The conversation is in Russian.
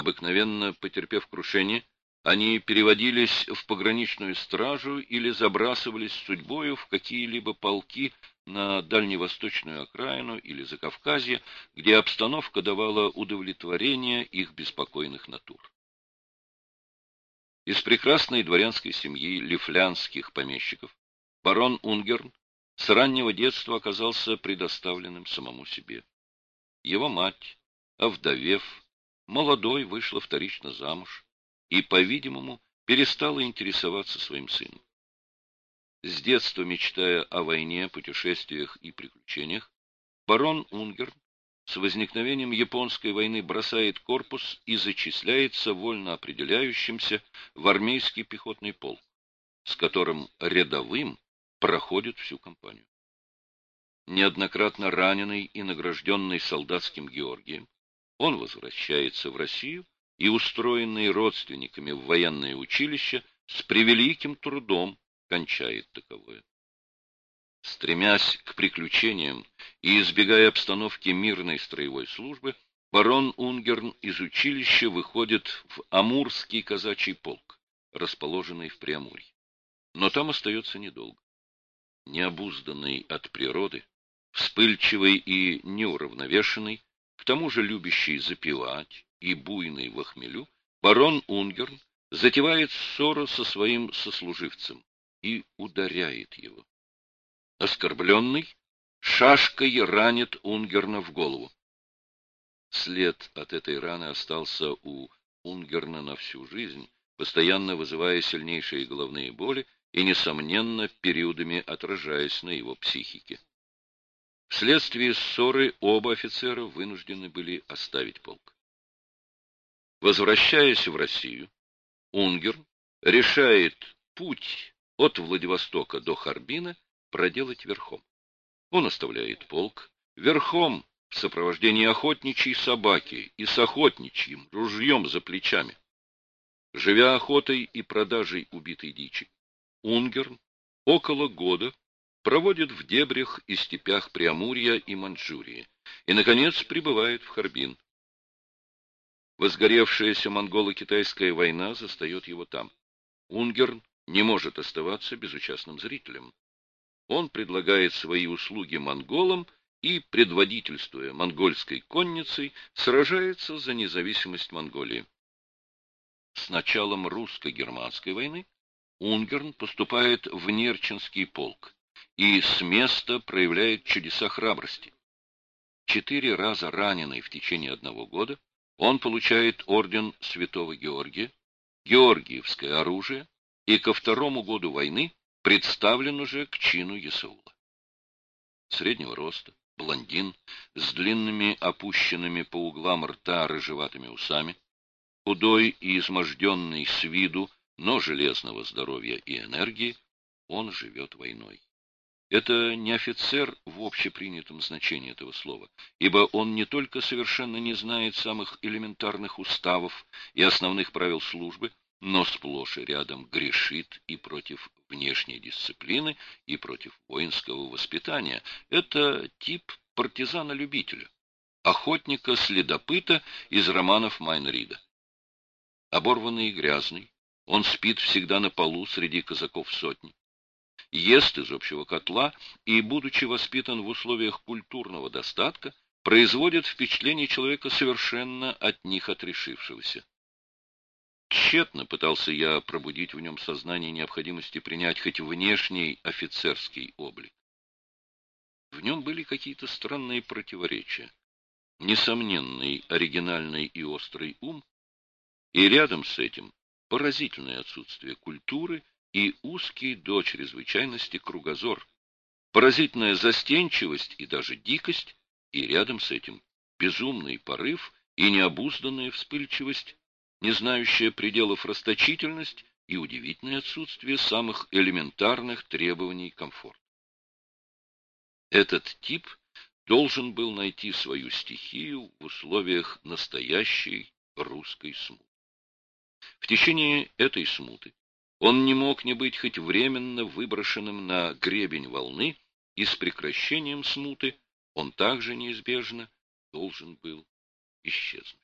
Обыкновенно, потерпев крушение, они переводились в пограничную стражу или забрасывались судьбою в какие-либо полки на дальневосточную окраину или Закавказье, где обстановка давала удовлетворение их беспокойных натур. Из прекрасной дворянской семьи лифлянских помещиков барон Унгерн с раннего детства оказался предоставленным самому себе. Его мать, овдовев, молодой вышла вторично замуж и, по-видимому, перестала интересоваться своим сыном. С детства мечтая о войне, путешествиях и приключениях, барон Унгерн с возникновением японской войны бросает корпус и зачисляется вольно определяющимся в армейский пехотный полк, с которым рядовым проходит всю кампанию. Неоднократно раненый и награжденный солдатским Георгием, он возвращается в Россию и, устроенный родственниками в военное училище, с превеликим трудом кончает таковое. Стремясь к приключениям и избегая обстановки мирной строевой службы, барон Унгерн из училища выходит в Амурский казачий полк, расположенный в Преамурье. Но там остается недолго. Необузданный от природы, вспыльчивый и неуравновешенный, тому же любящий запивать и буйный в охмелю, барон Унгерн затевает ссору со своим сослуживцем и ударяет его. Оскорбленный шашкой ранит Унгерна в голову. След от этой раны остался у Унгерна на всю жизнь, постоянно вызывая сильнейшие головные боли и, несомненно, периодами отражаясь на его психике. Вследствие ссоры оба офицера вынуждены были оставить полк. Возвращаясь в Россию, Унгерн решает путь от Владивостока до Харбина проделать верхом. Он оставляет полк верхом в сопровождении охотничьей собаки и с охотничьим ружьем за плечами. Живя охотой и продажей убитой дичи, Унгерн около года проводит в дебрях и степях Преамурья и Манчжурии и, наконец, прибывает в Харбин. Возгоревшаяся монголо-китайская война застает его там. Унгерн не может оставаться безучастным зрителем он предлагает свои услуги монголам и, предводительствуя монгольской конницей, сражается за независимость Монголии. С началом русско-германской войны Унгерн поступает в Нерчинский полк и с места проявляет чудеса храбрости. Четыре раза раненый в течение одного года, он получает орден Святого Георгия, Георгиевское оружие и ко второму году войны представлен уже к чину Есаула. Среднего роста, блондин, с длинными опущенными по углам рта рыжеватыми усами, худой и изможденный с виду, но железного здоровья и энергии, он живет войной. Это не офицер в общепринятом значении этого слова, ибо он не только совершенно не знает самых элементарных уставов и основных правил службы, но сплошь и рядом грешит и против внешней дисциплины, и против воинского воспитания. Это тип партизана-любителя, охотника-следопыта из романов Майнрида. Оборванный и грязный, он спит всегда на полу среди казаков сотни. Ест из общего котла и, будучи воспитан в условиях культурного достатка, производит впечатление человека совершенно от них отрешившегося. Тщетно пытался я пробудить в нем сознание необходимости принять хоть внешний офицерский облик. В нем были какие-то странные противоречия. Несомненный оригинальный и острый ум, и рядом с этим поразительное отсутствие культуры и узкий до чрезвычайности кругозор, поразительная застенчивость и даже дикость, и рядом с этим безумный порыв и необузданная вспыльчивость, не знающая пределов расточительность и удивительное отсутствие самых элементарных требований комфорта. Этот тип должен был найти свою стихию в условиях настоящей русской смуты. В течение этой смуты он не мог не быть хоть временно выброшенным на гребень волны, и с прекращением смуты он также неизбежно должен был исчезнуть.